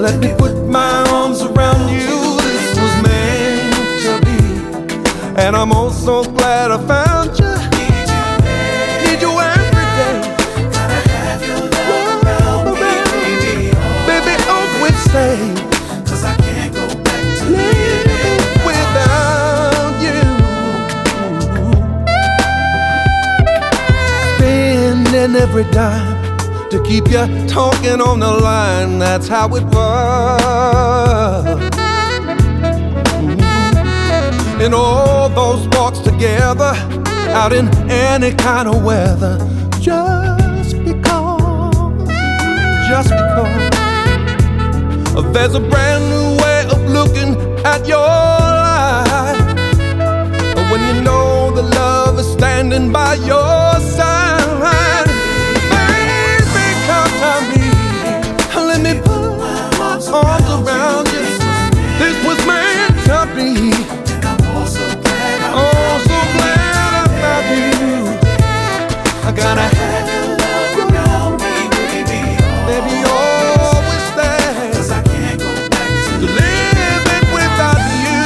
let me put my arms around you. This was meant to be. And I'm oh so glad I found you. Need you every day. Oh, baby, baby, always stay. Cause I can't go back to Living without you. Spending every dime to keep you talking on the line. That's how it works. Mm-hmm. And all those walks together, out in any kind of weather, just because, just because there's a brand new way of looking at your life. When you know the love is standing by your gonna have your love around me, baby. Always. Cause I can't go back to living without you.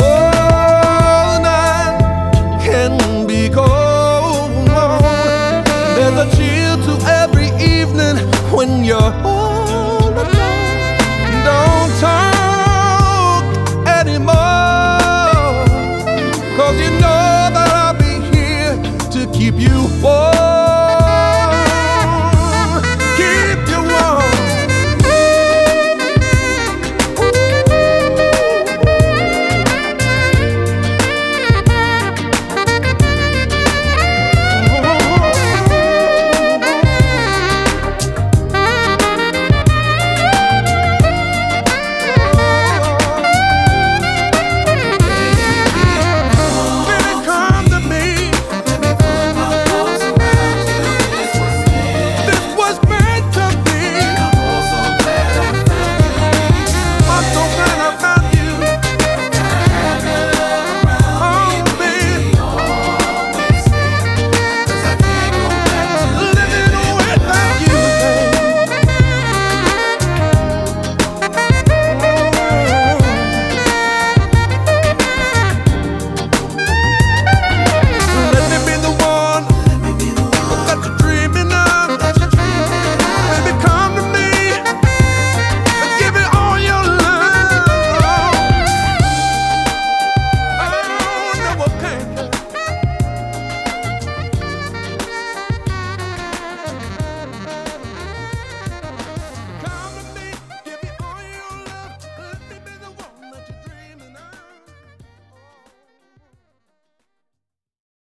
Oh, can be cold. There's a Oh